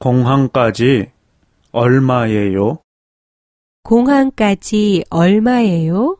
공항까지 얼마예요? 공항까지 얼마예요?